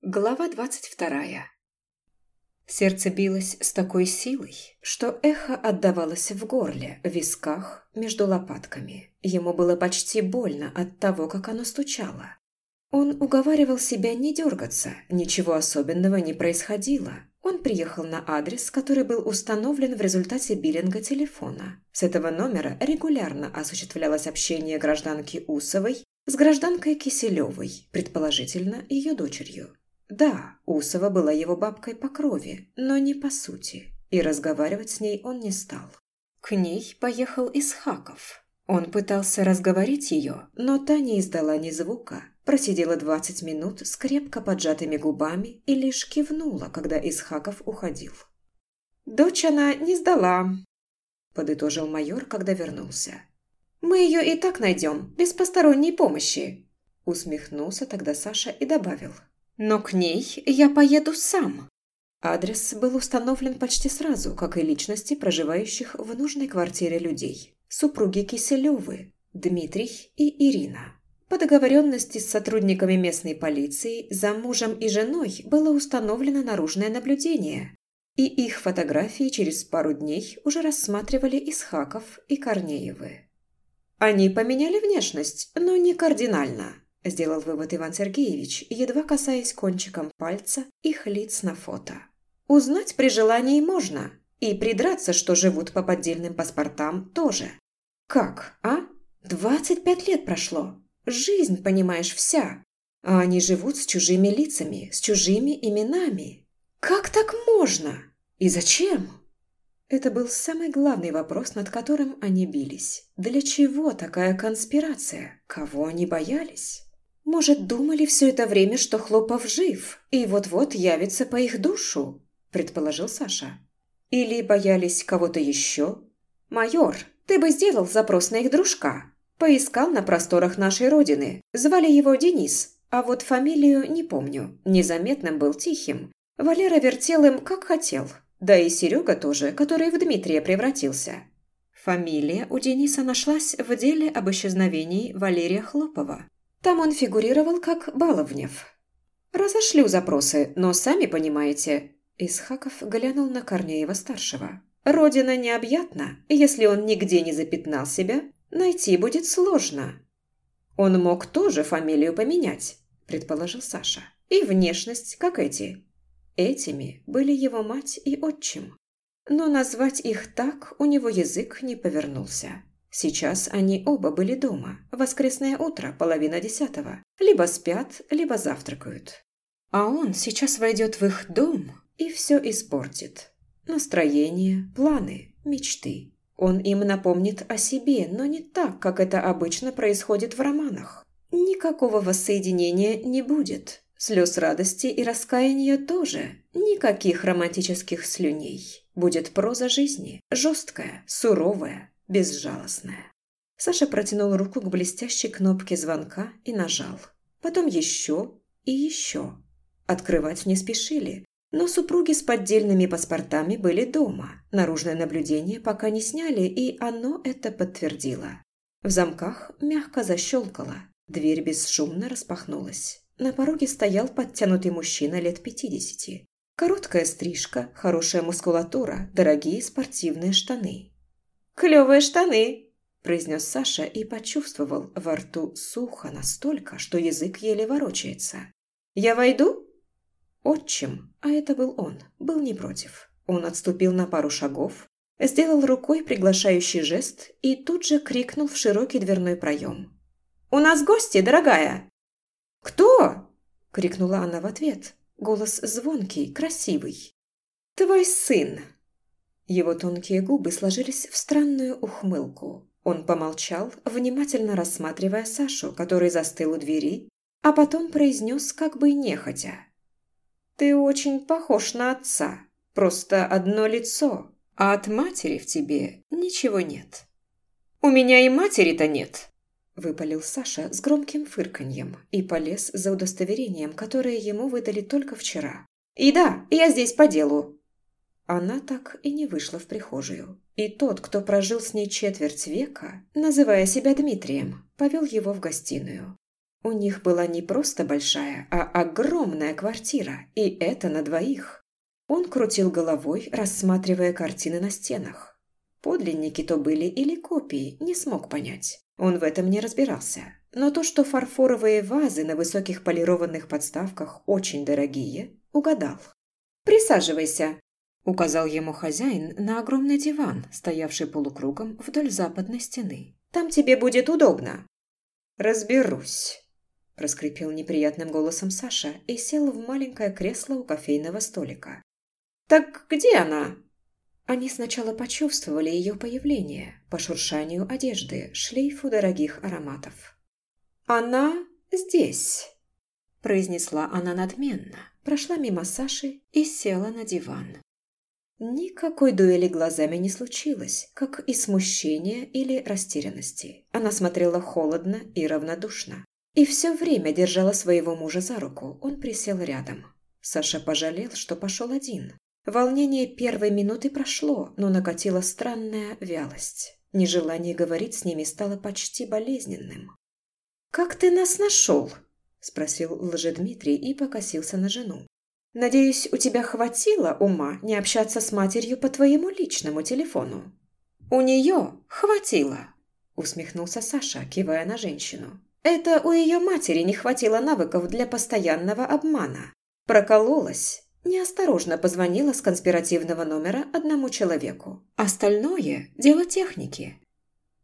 Глава двадцать вторая. Сердце билось с такой силой, что эхо отдавалось в горле, в висках, между лопатками. Ему было почти больно от того, как оно стучало. Он уговаривал себя не дергаться, ничего особенного не происходило. Он приехал на адрес, который был установлен в результате биллинга телефона. С этого номера регулярно осуществлялось общение гражданки Усовой с гражданкой Киселевой, предположительно ее дочерью. Да, Усова была его бабкой по крови, но не по сути, и разговаривать с ней он не стал. К ней поехал Исхаков. Он пытался разговорить ее, но та не издала ни звука, просидела двадцать минут с крепко поджатыми губами и лишь кивнула, когда Исхаков уходил. «Дочь она не сдала», – подытожил майор, когда вернулся. «Мы ее и так найдем, без посторонней помощи», – усмехнулся тогда Саша и добавил – но к ней я поеду сам. Адрес был установлен почти сразу, как и личности проживающих в нужной квартире людей. Супруги Киселевы, Дмитрий и Ирина. По договоренности с сотрудниками местной полиции за мужем и женой было установлено наружное наблюдение, и их фотографии через пару дней уже рассматривали Исхаков и Корнеевы. Они поменяли внешность, но не кардинально –– сделал вывод Иван Сергеевич, едва касаясь кончиком пальца их лиц на фото. «Узнать при желании можно, и придраться, что живут по поддельным паспортам, тоже. Как, а? Двадцать пять лет прошло. Жизнь, понимаешь, вся. А они живут с чужими лицами, с чужими именами. Как так можно? И зачем?» Это был самый главный вопрос, над которым они бились. Для чего такая конспирация? Кого они боялись? Может, думали все это время, что Хлопов жив и вот-вот явится по их душу, предположил Саша. Или боялись кого-то еще? Майор, ты бы сделал запрос на их дружка. Поискал на просторах нашей родины. Звали его Денис, а вот фамилию не помню. Незаметным был тихим. Валера вертел им, как хотел. Да и Серега тоже, который в Дмитрия превратился. Фамилия у Дениса нашлась в деле об исчезновении Валерия Хлопова. Там он фигурировал как Баловнев. «Разошлю запросы, но сами понимаете...» Исхаков глянул на Корнеева-старшего. «Родина необъятна, если он нигде не запятнал себя, найти будет сложно». «Он мог тоже фамилию поменять», – предположил Саша. «И внешность, как эти». Этими были его мать и отчим. Но назвать их так у него язык не повернулся. Сейчас они оба были дома. Воскресное утро, половина десятого. Либо спят, либо завтракают. А он сейчас войдет в их дом и все испортит. Настроение, планы, мечты. Он им напомнит о себе, но не так, как это обычно происходит в романах. Никакого воссоединения не будет. Слез радости и раскаяния тоже. Никаких романтических слюней. Будет проза жизни. Жесткая, суровая, безжалостная. Саша протянул руку к блестящей кнопке звонка и нажал. Потом еще и еще. Открывать не спешили, но супруги с поддельными паспортами были дома. Наружное наблюдение пока не сняли, и оно это подтвердило. В замках мягко защелкало. Дверь бесшумно распахнулась. На пороге стоял подтянутый мужчина лет пятидесяти. Короткая стрижка, хорошая мускулатура, дорогие спортивные штаны. «Клевые штаны!» – произнес Саша и почувствовал во рту сухо настолько, что язык еле ворочается. «Я войду?» Отчим, а это был он, был не против. Он отступил на пару шагов, сделал рукой приглашающий жест и тут же крикнул в широкий дверной проем. «У нас гости, дорогая!» «Кто?» – крикнула она в ответ. Голос звонкий, красивый. «Твой сын!» Его тонкие губы сложились в странную ухмылку. Он помолчал, внимательно рассматривая Сашу, который застыл у двери, а потом произнес как бы нехотя. «Ты очень похож на отца, просто одно лицо, а от матери в тебе ничего нет». «У меня и матери-то нет!» Выпалил Саша с громким фырканьем и полез за удостоверением, которое ему выдали только вчера. «И да, я здесь по делу. Она так и не вышла в прихожую. И тот, кто прожил с ней четверть века, называя себя Дмитрием, повел его в гостиную. У них была не просто большая, а огромная квартира, и это на двоих. Он крутил головой, рассматривая картины на стенах. Подлинники то были или копии, не смог понять. Он в этом не разбирался. Но то, что фарфоровые вазы на высоких полированных подставках очень дорогие, угадал. «Присаживайся», – указал ему хозяин на огромный диван, стоявший полукругом вдоль западной стены. «Там тебе будет удобно». «Разберусь», – проскрипел неприятным голосом Саша и сел в маленькое кресло у кофейного столика. «Так где она?» Они сначала почувствовали ее появление по шуршанию одежды, шлейфу дорогих ароматов. «Она здесь», – произнесла она надменно, прошла мимо Саши и села на диван. Никакой дуэли глазами не случилось, как и смущения или растерянности. Она смотрела холодно и равнодушно. И все время держала своего мужа за руку. Он присел рядом. Саша пожалел, что пошел один. Волнение первой минуты прошло, но накатила странная вялость. Нежелание говорить с ними стало почти болезненным. «Как ты нас нашел?» – спросил Лжедмитрий и покосился на жену. «Надеюсь, у тебя хватило ума не общаться с матерью по твоему личному телефону?» «У нее хватило», – усмехнулся Саша, кивая на женщину. «Это у ее матери не хватило навыков для постоянного обмана. Прокололась Неосторожно позвонила с конспиративного номера одному человеку. Остальное – дело техники.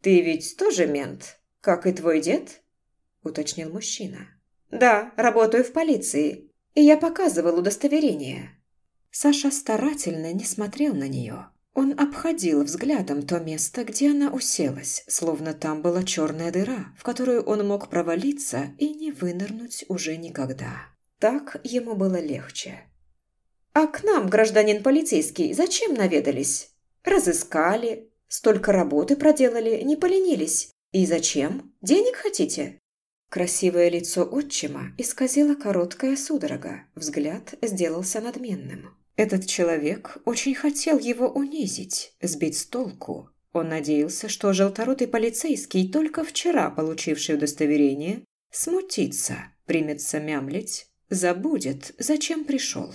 «Ты ведь тоже мент, как и твой дед?» – уточнил мужчина. «Да, работаю в полиции, и я показывал удостоверение». Саша старательно не смотрел на нее. Он обходил взглядом то место, где она уселась, словно там была черная дыра, в которую он мог провалиться и не вынырнуть уже никогда. Так ему было легче. «А к нам, гражданин полицейский, зачем наведались? Разыскали, столько работы проделали, не поленились. И зачем? Денег хотите?» Красивое лицо отчима исказило короткая судорога, взгляд сделался надменным. Этот человек очень хотел его унизить, сбить с толку. Он надеялся, что желторотый полицейский, только вчера получивший удостоверение, смутится, примется мямлить, забудет, зачем пришел.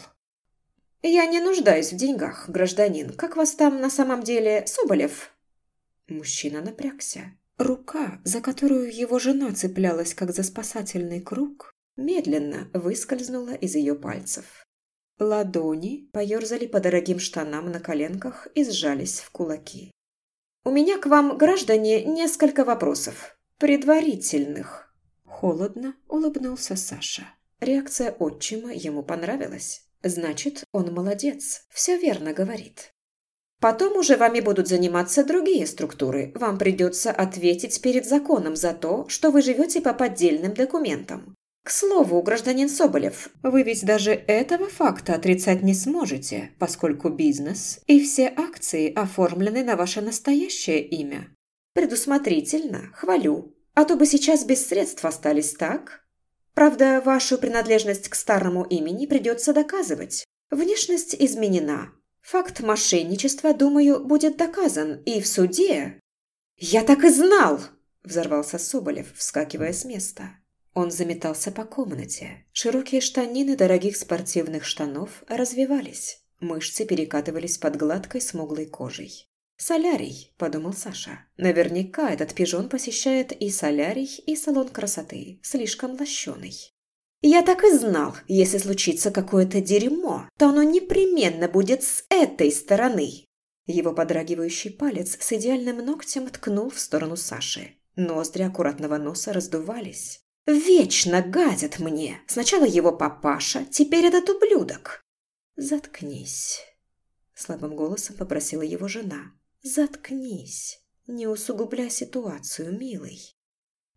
«Я не нуждаюсь в деньгах, гражданин. Как вас там на самом деле Соболев?» Мужчина напрягся. Рука, за которую его жена цеплялась, как за спасательный круг, медленно выскользнула из ее пальцев. Ладони поерзали по дорогим штанам на коленках и сжались в кулаки. «У меня к вам, граждане, несколько вопросов. Предварительных». Холодно улыбнулся Саша. Реакция отчима ему понравилась. Значит, он молодец, все верно говорит. Потом уже вами будут заниматься другие структуры. Вам придется ответить перед законом за то, что вы живете по поддельным документам. К слову, гражданин Соболев, вы ведь даже этого факта отрицать не сможете, поскольку бизнес и все акции оформлены на ваше настоящее имя. Предусмотрительно, хвалю. А то бы сейчас без средств остались, так? Правда, вашу принадлежность к старому имени придется доказывать. Внешность изменена. Факт мошенничества, думаю, будет доказан. И в суде... «Я так и знал!» – взорвался Соболев, вскакивая с места. Он заметался по комнате. Широкие штанины дорогих спортивных штанов развивались. Мышцы перекатывались под гладкой смуглой кожей. «Солярий», – подумал Саша. «Наверняка этот пижон посещает и солярий, и салон красоты, слишком лощеный». «Я так и знал, если случится какое-то дерьмо, то оно непременно будет с этой стороны». Его подрагивающий палец с идеальным ногтем ткнул в сторону Саши. Ноздри аккуратного носа раздувались. «Вечно гадят мне! Сначала его папаша, теперь этот ублюдок!» «Заткнись!» Слабым голосом попросила его жена. «Заткнись, не усугубляй ситуацию, милый».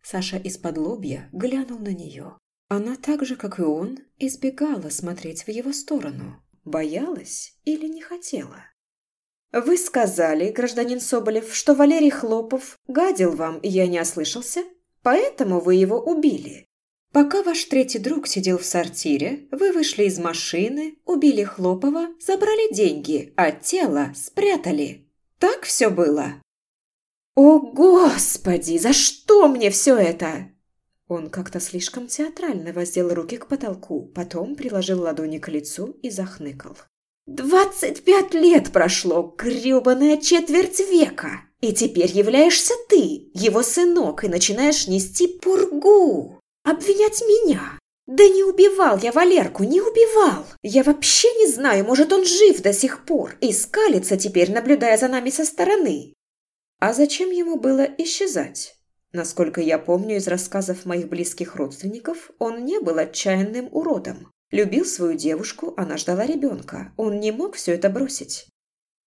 Саша из-под лобья глянул на нее. Она так же, как и он, избегала смотреть в его сторону. Боялась или не хотела? «Вы сказали, гражданин Соболев, что Валерий Хлопов гадил вам, я не ослышался? Поэтому вы его убили. Пока ваш третий друг сидел в сортире, вы вышли из машины, убили Хлопова, забрали деньги, а тело спрятали. Так все было?» «О, Господи, за что мне все это?» Он как-то слишком театрально воздел руки к потолку, потом приложил ладони к лицу и захныкал. «Двадцать пять лет прошло, грёбаная четверть века, и теперь являешься ты, его сынок, и начинаешь нести пургу, обвинять меня. Да не убивал я Валерку, не убивал. Я вообще не знаю, может, он жив до сих пор и скалится теперь, наблюдая за нами со стороны. А зачем ему было исчезать? Насколько я помню из рассказов моих близких родственников, он не был отчаянным уродом. Любил свою девушку, она ждала ребенка. Он не мог все это бросить.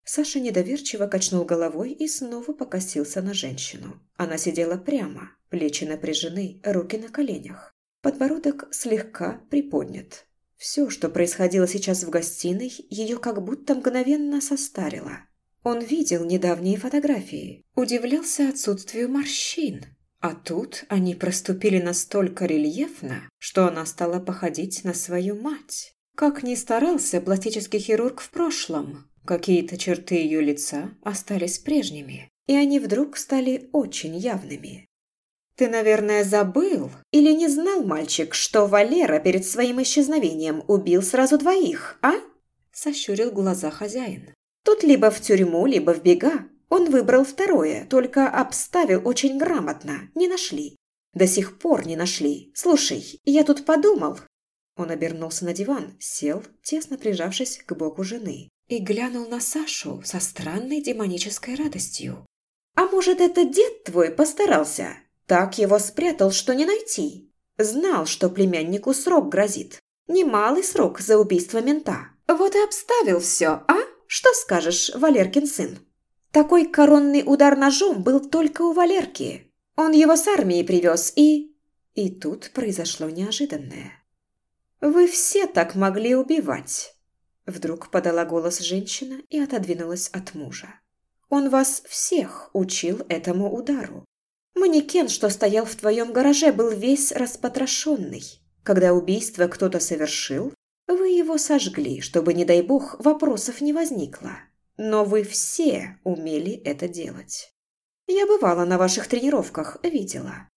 Саша недоверчиво качнул головой и снова покосился на женщину. Она сидела прямо, плечи напряжены, руки на коленях. Подбородок слегка приподнят. Все, что происходило сейчас в гостиной, ее как будто мгновенно состарило. Он видел недавние фотографии, удивлялся отсутствию морщин. А тут они проступили настолько рельефно, что она стала походить на свою мать. Как ни старался пластический хирург в прошлом, какие-то черты ее лица остались прежними, и они вдруг стали очень явными. «Ты, наверное, забыл или не знал, мальчик, что Валера перед своим исчезновением убил сразу двоих, а?» Сощурил глаза хозяин. «Тут либо в тюрьму, либо в бега. Он выбрал второе, только обставил очень грамотно. Не нашли. До сих пор не нашли. Слушай, я тут подумал». Он обернулся на диван, сел, тесно прижавшись к боку жены, и глянул на Сашу со странной демонической радостью. «А может, это дед твой постарался? Так его спрятал, что не найти. Знал, что племяннику срок грозит. Немалый срок за убийство мента. Вот и обставил все, а? Что скажешь, Валеркин сын? Такой коронный удар ножом был только у Валерки. Он его с армии привез и... И тут произошло неожиданное. «Вы все так могли убивать!» Вдруг подала голос женщина и отодвинулась от мужа. «Он вас всех учил этому удару. Манекен, что стоял в твоем гараже, был весь распотрошенный. Когда убийство кто-то совершил, вы его сожгли, чтобы, не дай бог, вопросов не возникло. Но вы все умели это делать. Я бывала на ваших тренировках, видела.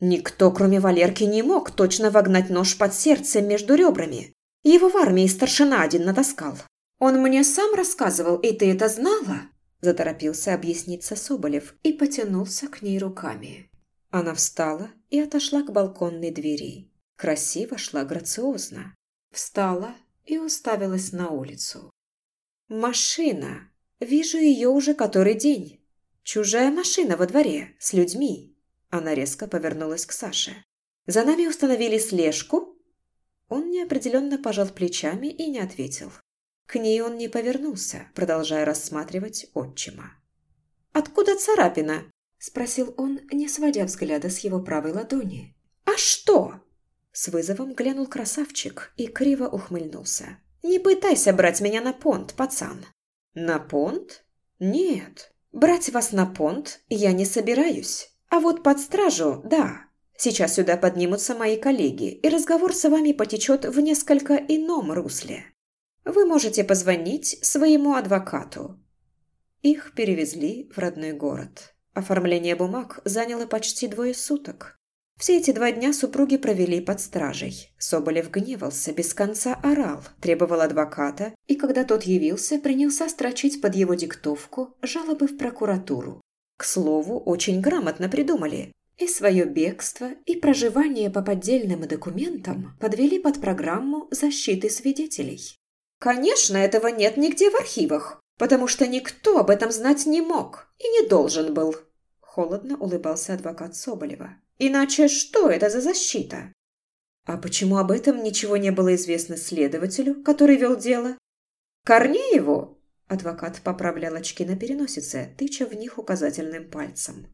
Никто, кроме Валерки, не мог точно вогнать нож под сердце между ребрами. Его в армии старшина один натаскал. Он мне сам рассказывал, и ты это знала? Заторопился объясниться Соболев и потянулся к ней руками. Она встала и отошла к балконной двери. Красиво шла грациозно. Встала и уставилась на улицу. «Машина! Вижу ее уже который день. Чужая машина во дворе, с людьми». Она резко повернулась к Саше. «За нами установили слежку?» Он неопределенно пожал плечами и не ответил. К ней он не повернулся, продолжая рассматривать отчима. «Откуда царапина?» – спросил он, не сводя взгляда с его правой ладони. «А что?» С вызовом глянул красавчик и криво ухмыльнулся. «Не пытайся брать меня на понт, пацан». «На понт? Нет. Брать вас на понт я не собираюсь. А вот под стражу – да. Сейчас сюда поднимутся мои коллеги, и разговор с вами потечет в несколько ином русле. Вы можете позвонить своему адвокату». Их перевезли в родной город. Оформление бумаг заняло почти двое суток. Все эти два дня супруги провели под стражей. Соболев гневался, без конца орал, требовал адвоката, и когда тот явился, принялся строчить под его диктовку жалобы в прокуратуру. К слову, очень грамотно придумали. И свое бегство, и проживание по поддельным документам подвели под программу защиты свидетелей. Конечно, этого нет нигде в архивах, потому что никто об этом знать не мог и не должен был. Холодно улыбался адвокат Соболева. Иначе что это за защита? А почему об этом ничего не было известно следователю, который вел дело? Корнееву? Адвокат поправлял очки на переносице, тыча в них указательным пальцем.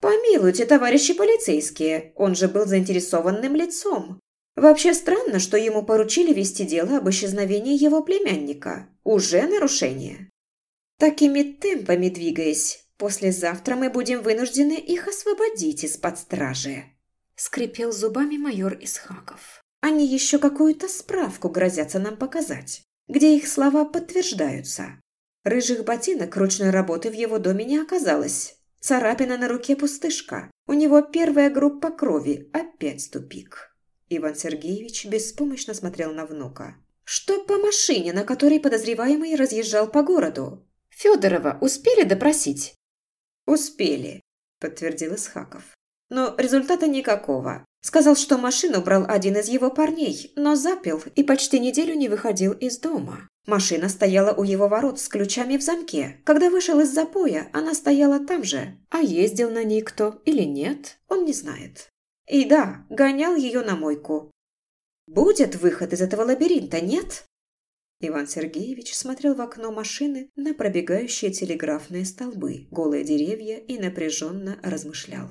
«Помилуйте, товарищи полицейские, он же был заинтересованным лицом. Вообще странно, что ему поручили вести дело об исчезновении его племянника. Уже нарушение. Такими темпами двигаясь, послезавтра мы будем вынуждены их освободить из-под стражи. Скрипел зубами майор Исхаков. Они еще какую-то справку грозятся нам показать, где их слова подтверждаются. Рыжих ботинок ручной работы в его доме не оказалось. Царапина на руке пустышка. У него первая группа крови. Опять тупик. Иван Сергеевич беспомощно смотрел на внука. «Что по машине, на которой подозреваемый разъезжал по городу? Федорова успели допросить?» «Успели», – подтвердил Исхаков. «Но результата никакого. Сказал, что машину брал один из его парней, но запил и почти неделю не выходил из дома. Машина стояла у его ворот с ключами в замке. Когда вышел из запоя, она стояла там же. А ездил на ней кто или нет, он не знает. И да, гонял ее на мойку. Будет выход из этого лабиринта, нет? Иван Сергеевич смотрел в окно машины на пробегающие телеграфные столбы, голые деревья и напряженно размышлял.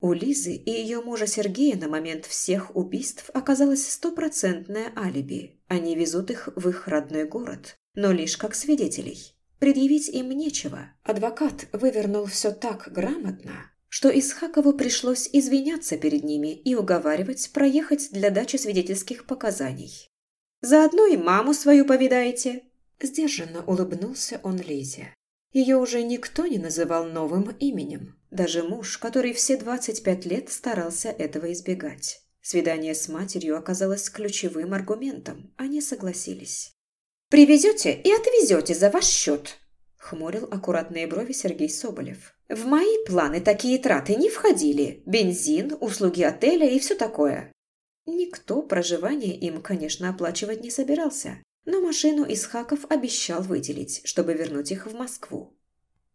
У Лизы и ее мужа Сергея на момент всех убийств оказалось стопроцентное алиби. Они везут их в их родной город, но лишь как свидетелей. Предъявить им нечего. Адвокат вывернул все так грамотно, что Исхакову пришлось извиняться перед ними и уговаривать проехать для дачи свидетельских показаний. «Заодно и маму свою повидаете!» Сдержанно улыбнулся он Лизе. Ее уже никто не называл новым именем. Даже муж, который все 25 лет старался этого избегать. Свидание с матерью оказалось ключевым аргументом. Они согласились. «Привезете и отвезете за ваш счет», – хмурил аккуратные брови Сергей Соболев. «В мои планы такие траты не входили. Бензин, услуги отеля и все такое». Никто проживание им, конечно, оплачивать не собирался, но машину из Хаков обещал выделить, чтобы вернуть их в Москву.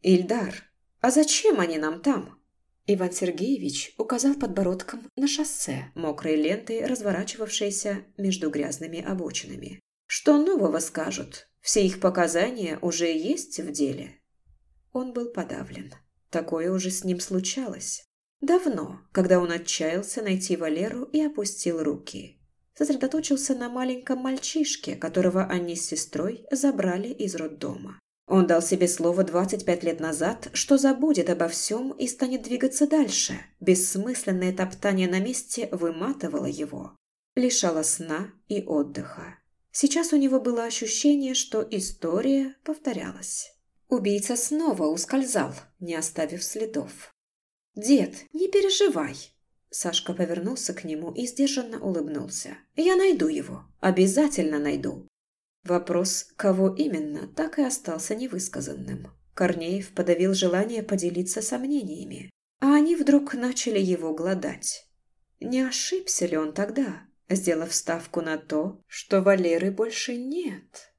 «Ильдар, «А зачем они нам там?» Иван Сергеевич указал подбородком на шоссе, мокрой лентой, разворачивавшейся между грязными обочинами. «Что нового скажут? Все их показания уже есть в деле?» Он был подавлен. Такое уже с ним случалось. Давно, когда он отчаялся найти Валеру и опустил руки. Сосредоточился на маленьком мальчишке, которого они с сестрой забрали из роддома. Он дал себе слово 25 лет назад, что забудет обо всем и станет двигаться дальше. Бессмысленное топтание на месте выматывало его, лишало сна и отдыха. Сейчас у него было ощущение, что история повторялась. Убийца снова ускользал, не оставив следов. «Дед, не переживай!» Сашка повернулся к нему и сдержанно улыбнулся. «Я найду его. Обязательно найду. Вопрос, кого именно, так и остался невысказанным. Корнеев подавил желание поделиться сомнениями, а они вдруг начали его глодать. Не ошибся ли он тогда, сделав ставку на то, что Валеры больше нет?